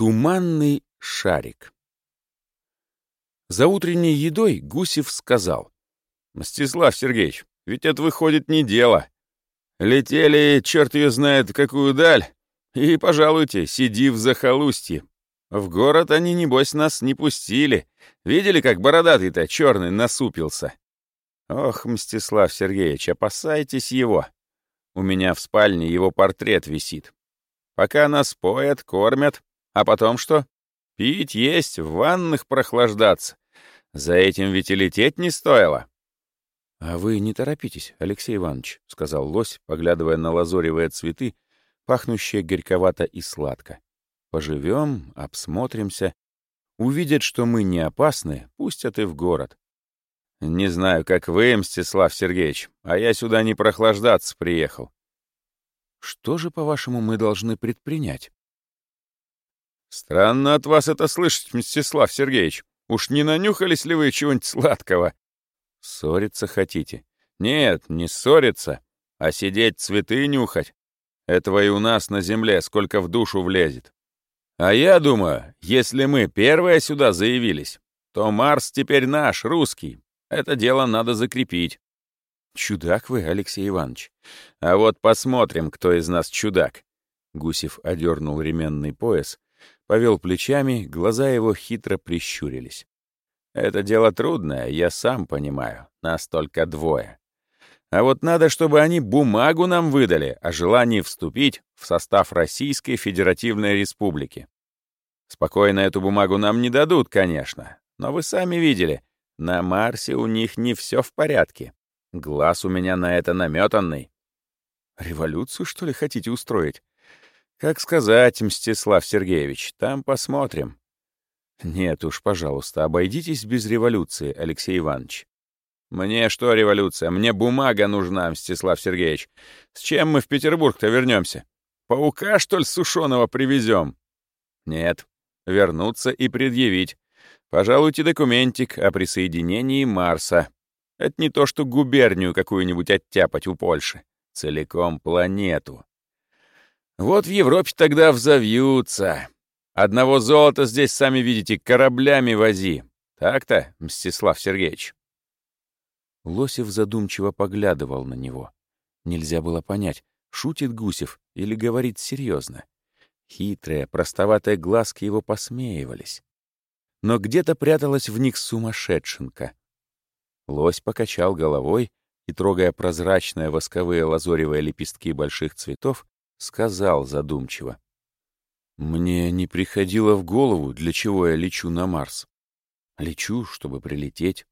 Туманный шарик. За утренней едой Гусев сказал. «Мстислав Сергеевич, ведь это выходит не дело. Летели, черт ее знает, какую даль, и, пожалуйте, сиди в захолустье. В город они, небось, нас не пустили. Видели, как бородатый-то черный насупился? Ох, Мстислав Сергеевич, опасайтесь его. У меня в спальне его портрет висит. Пока нас поят, кормят, а потом что? Пить, есть, в ваннах прохлаждаться. За этим ведь и лететь не стоило. — А вы не торопитесь, Алексей Иванович, — сказал лось, поглядывая на лазоревые цветы, пахнущие горьковато и сладко. — Поживем, обсмотримся. Увидят, что мы не опасны, пустят и в город. — Не знаю, как вы, Мстислав Сергеевич, а я сюда не прохлаждаться приехал. — Что же, по-вашему, мы должны предпринять? «Странно от вас это слышать, Мстислав Сергеевич. Уж не нанюхались ли вы чего-нибудь сладкого?» «Ссориться хотите?» «Нет, не ссориться, а сидеть цветы нюхать. Этого и у нас на земле сколько в душу влезет. А я думаю, если мы первые сюда заявились, то Марс теперь наш, русский. Это дело надо закрепить». «Чудак вы, Алексей Иванович. А вот посмотрим, кто из нас чудак». Гусев одернул ременный пояс повел плечами, глаза его хитро прищурились. «Это дело трудное, я сам понимаю, нас только двое. А вот надо, чтобы они бумагу нам выдали о желании вступить в состав Российской Федеративной Республики. Спокойно эту бумагу нам не дадут, конечно, но вы сами видели, на Марсе у них не все в порядке. Глаз у меня на это наметанный. Революцию, что ли, хотите устроить? Как сказать, Мстислав Сергеевич, там посмотрим. Нет уж, пожалуйста, обойдитесь без революции, Алексей Иванович. Мне что революция? Мне бумага нужна, Мстислав Сергеевич. С чем мы в Петербург-то вернемся? Паука, что ли, сушеного привезем? Нет, вернуться и предъявить. Пожалуйте документик о присоединении Марса. Это не то, что губернию какую-нибудь оттяпать у Польши. Целиком планету. Вот в Европе тогда взовьются. Одного золота здесь, сами видите, кораблями вози. Так-то, Мстислав Сергеевич?» Лосев задумчиво поглядывал на него. Нельзя было понять, шутит Гусев или говорит серьезно. Хитрые, простоватые глазки его посмеивались. Но где-то пряталась в них сумасшедшенка. Лось покачал головой и, трогая прозрачные восковые лазоревые лепестки больших цветов, сказал задумчиво. «Мне не приходило в голову, для чего я лечу на Марс. Лечу, чтобы прилететь.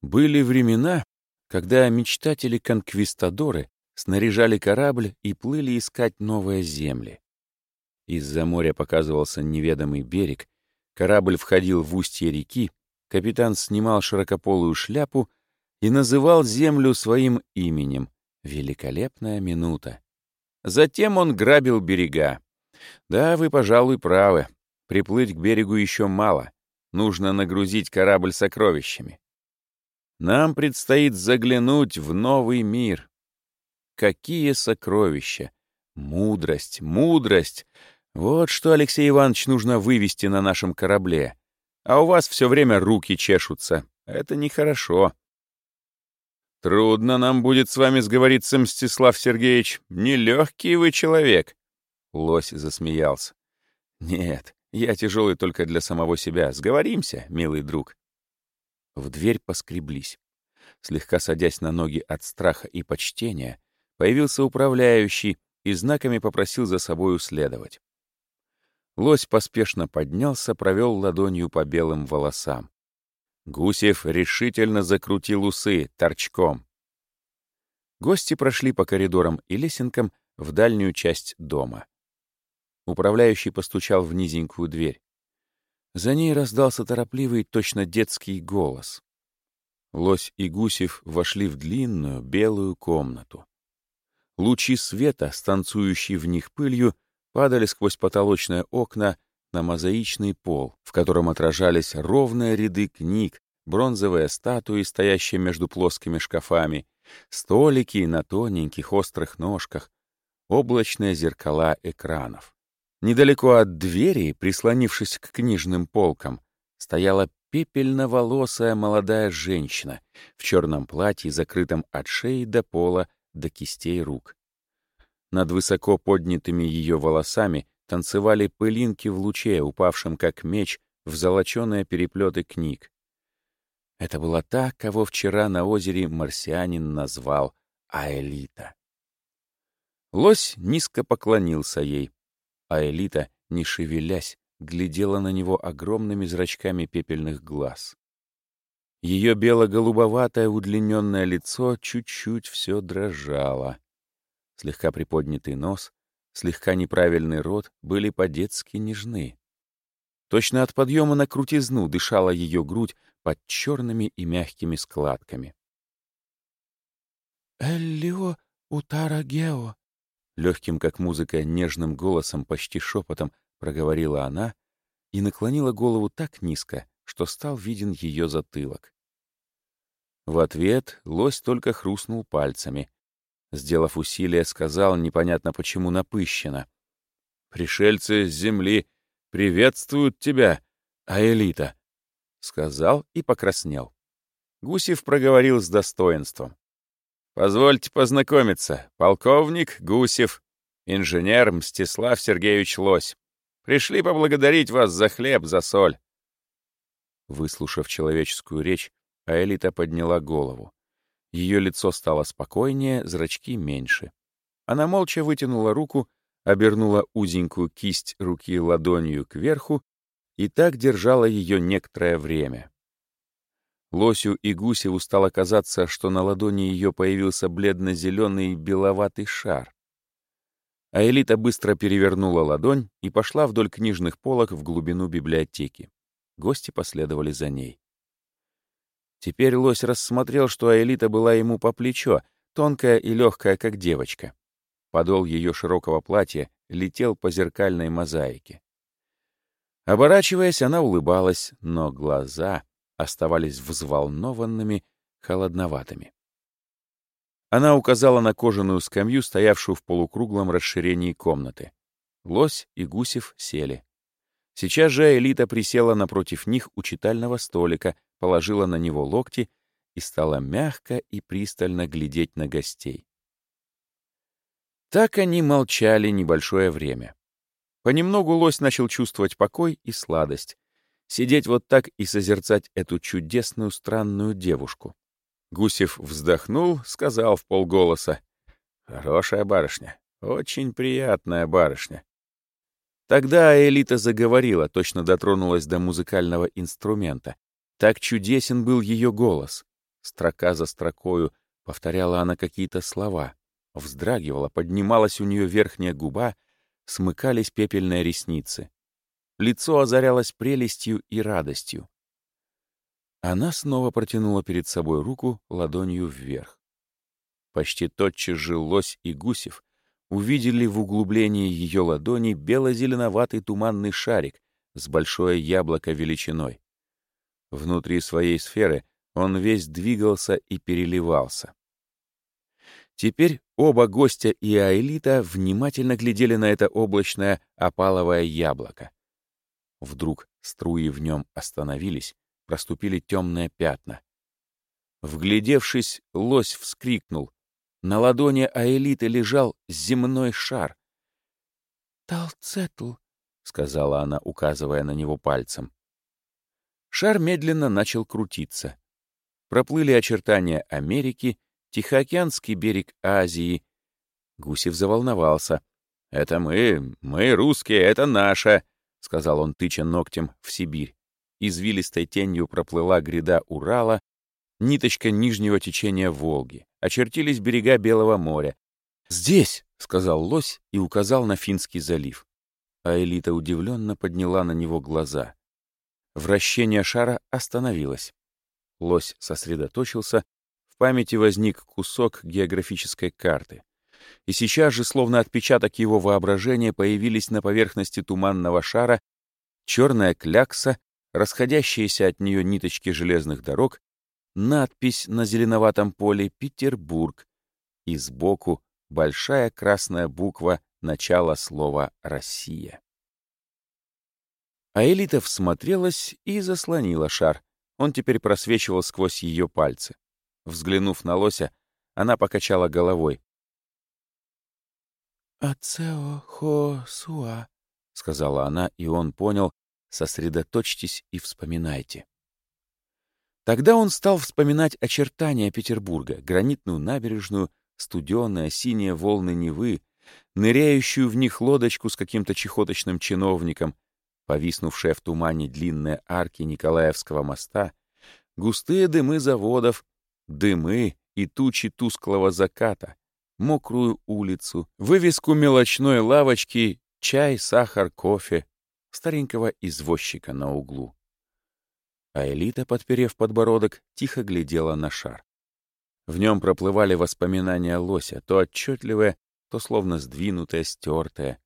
Были времена, когда мечтатели-конквистадоры снаряжали корабль и плыли искать новые земли. Из-за моря показывался неведомый берег, корабль входил в устье реки, капитан снимал широкополую шляпу и называл землю своим именем. Великолепная минута. Затем он грабил берега. Да, вы, пожалуй, правы. Приплыть к берегу еще мало. Нужно нагрузить корабль сокровищами. Нам предстоит заглянуть в новый мир. Какие сокровища! Мудрость, мудрость! Вот что, Алексей Иванович, нужно вывести на нашем корабле. А у вас все время руки чешутся. Это нехорошо. «Трудно нам будет с вами сговориться, Мстислав Сергеевич. Нелегкий вы человек». Лось засмеялся. «Нет, я тяжелый только для самого себя. Сговоримся, милый друг». В дверь поскреблись. Слегка садясь на ноги от страха и почтения, появился управляющий и знаками попросил за собою следовать. Лось поспешно поднялся, провел ладонью по белым волосам. Гусев решительно закрутил усы торчком. Гости прошли по коридорам и лесенкам в дальнюю часть дома. Управляющий постучал в низенькую дверь. За ней раздался торопливый, точно детский голос. Лось и Гусев вошли в длинную белую комнату. Лучи света, станцующие в них пылью, падали сквозь потолочные окна на мозаичный пол, в котором отражались ровные ряды книг, бронзовые статуи, стоящие между плоскими шкафами, столики на тоненьких острых ножках, облачные зеркала экранов. Недалеко от двери, прислонившись к книжным полкам, стояла пепельноволосая молодая женщина в черном платье, закрытом от шеи до пола до кистей рук. Над высоко поднятыми ее волосами танцевали пылинки в луче, упавшем как меч в золоченые переплеты книг. Это была та, кого вчера на озере марсианин назвал Аэлита. Лось низко поклонился ей, а Элита, не шевелясь, глядела на него огромными зрачками пепельных глаз. Ее бело-голубоватое удлиненное лицо чуть-чуть все дрожало. Слегка приподнятый нос, слегка неправильный рот были по-детски нежны. Точно от подъема на крутизну дышала ее грудь под черными и мягкими складками. «Эллио утарагео», Легким, как музыка, нежным голосом, почти шепотом проговорила она и наклонила голову так низко, что стал виден ее затылок. В ответ лось только хрустнул пальцами. Сделав усилие, сказал, непонятно почему напыщенно. «Пришельцы с земли приветствуют тебя, Аэлита!» Сказал и покраснел. Гусев проговорил с достоинством. Позвольте познакомиться. Полковник Гусев, инженер Мстислав Сергеевич Лось. Пришли поблагодарить вас за хлеб, за соль. Выслушав человеческую речь, Аэлита подняла голову. Ее лицо стало спокойнее, зрачки меньше. Она молча вытянула руку, обернула узенькую кисть руки ладонью кверху и так держала ее некоторое время. Лосю и Гусеву стало казаться, что на ладони ее появился бледно-зеленый беловатый шар. А Элита быстро перевернула ладонь и пошла вдоль книжных полок в глубину библиотеки. Гости последовали за ней. Теперь лось рассмотрел, что Аэлита была ему по плечо, тонкая и легкая, как девочка. Подол ее широкого платья летел по зеркальной мозаике. Оборачиваясь, она улыбалась, но глаза оставались взволнованными, холодноватыми. Она указала на кожаную скамью, стоявшую в полукруглом расширении комнаты. Лось и Гусев сели. Сейчас же Элита присела напротив них у читального столика, положила на него локти и стала мягко и пристально глядеть на гостей. Так они молчали небольшое время. Понемногу лось начал чувствовать покой и сладость, Сидеть вот так и созерцать эту чудесную странную девушку. Гусев вздохнул, сказал в полголоса. «Хорошая барышня, очень приятная барышня». Тогда Элита заговорила, точно дотронулась до музыкального инструмента. Так чудесен был ее голос. Строка за строкою повторяла она какие-то слова. Вздрагивала, поднималась у нее верхняя губа, смыкались пепельные ресницы. Лицо озарялось прелестью и радостью. Она снова протянула перед собой руку ладонью вверх. Почти тотчас же лось и гусев увидели в углублении ее ладони бело-зеленоватый туманный шарик с большое яблоко величиной. Внутри своей сферы он весь двигался и переливался. Теперь оба гостя и Аэлита внимательно глядели на это облачное опаловое яблоко. Вдруг струи в нем остановились, проступили темные пятна. Вглядевшись, лось вскрикнул. На ладони Аэлиты лежал земной шар. «Талцетл», — сказала она, указывая на него пальцем. Шар медленно начал крутиться. Проплыли очертания Америки, Тихоокеанский берег Азии. Гусев заволновался. «Это мы, мы русские, это наше!» — сказал он, тыча ногтем в Сибирь. Извилистой тенью проплыла гряда Урала, ниточка нижнего течения Волги. Очертились берега Белого моря. «Здесь!» — сказал лось и указал на Финский залив. А Элита удивленно подняла на него глаза. Вращение шара остановилось. Лось сосредоточился, в памяти возник кусок географической карты и сейчас же, словно отпечаток его воображения, появились на поверхности туманного шара черная клякса, расходящиеся от нее ниточки железных дорог, надпись на зеленоватом поле «Петербург» и сбоку большая красная буква начала слова «Россия». А Элита всмотрелась и заслонила шар. Он теперь просвечивал сквозь ее пальцы. Взглянув на лося, она покачала головой. «Ацео хо суа», — сказала она, и он понял, сосредоточьтесь и вспоминайте. Тогда он стал вспоминать очертания Петербурга, гранитную набережную, студеные синие волны Невы, ныряющую в них лодочку с каким-то чехоточным чиновником, повиснувшие в тумане длинные арки Николаевского моста, густые дымы заводов, дымы и тучи тусклого заката, мокрую улицу, вывеску мелочной лавочки, чай, сахар, кофе, старенького извозчика на углу. А Элита, подперев подбородок, тихо глядела на шар. В нем проплывали воспоминания лося, то отчетливые, то словно сдвинутые, стертые.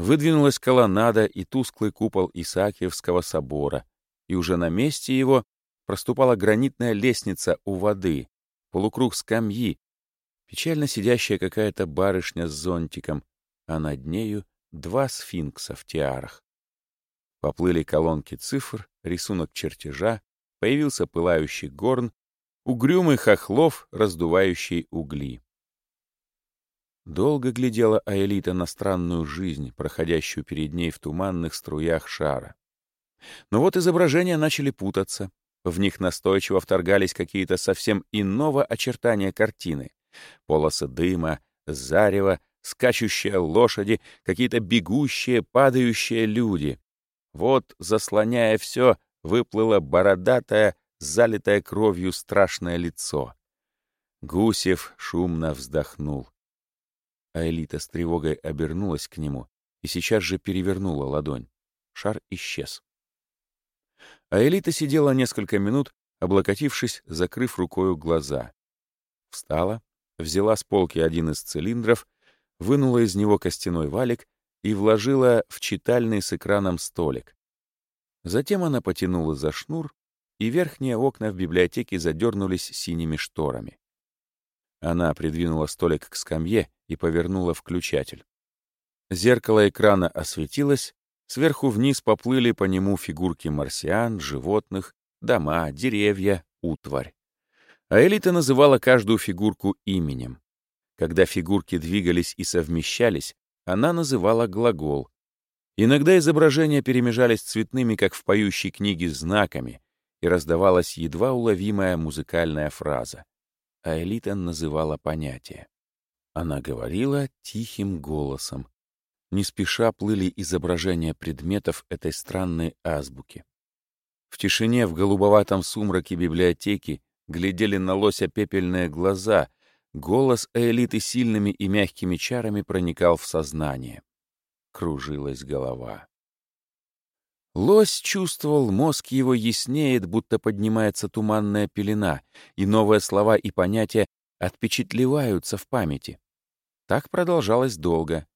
Выдвинулась колоннада и тусклый купол Исаакиевского собора, и уже на месте его проступала гранитная лестница у воды, полукруг скамьи, печально сидящая какая-то барышня с зонтиком, а над нею два сфинкса в тиарах. Поплыли колонки цифр, рисунок чертежа, появился пылающий горн, угрюмый хохлов, раздувающий угли. Долго глядела Аэлита на странную жизнь, проходящую перед ней в туманных струях шара. Но вот изображения начали путаться. В них настойчиво вторгались какие-то совсем иного очертания картины. Полосы дыма, зарево, скачущие лошади, какие-то бегущие, падающие люди. Вот, заслоняя все, выплыло бородатое, залитое кровью страшное лицо. Гусев шумно вздохнул. А Элита с тревогой обернулась к нему и сейчас же перевернула ладонь. Шар исчез. А Элита сидела несколько минут, облокотившись, закрыв рукою глаза. Встала, взяла с полки один из цилиндров, вынула из него костяной валик и вложила в читальный с экраном столик. Затем она потянула за шнур, и верхние окна в библиотеке задернулись синими шторами. Она придвинула столик к скамье и повернула включатель. Зеркало экрана осветилось, сверху вниз поплыли по нему фигурки марсиан, животных, дома, деревья, утварь. А Элита называла каждую фигурку именем. Когда фигурки двигались и совмещались, она называла глагол. Иногда изображения перемежались цветными, как в поющей книге, знаками, и раздавалась едва уловимая музыкальная фраза. А Элита называла понятие. Она говорила тихим голосом. Не спеша плыли изображения предметов этой странной азбуки. В тишине, в голубоватом сумраке библиотеки глядели на лося пепельные глаза — Голос Элиты сильными и мягкими чарами проникал в сознание. Кружилась голова. Лось чувствовал, мозг его яснеет, будто поднимается туманная пелена, и новые слова и понятия отпечатлеваются в памяти. Так продолжалось долго.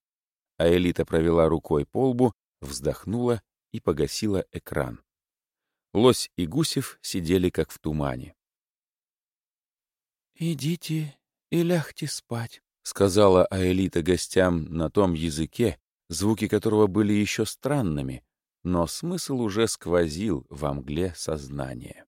А Элита провела рукой по лбу, вздохнула и погасила экран. Лось и Гусев сидели как в тумане. «Идите и лягте спать», — сказала Аэлита гостям на том языке, звуки которого были еще странными, но смысл уже сквозил во мгле сознания.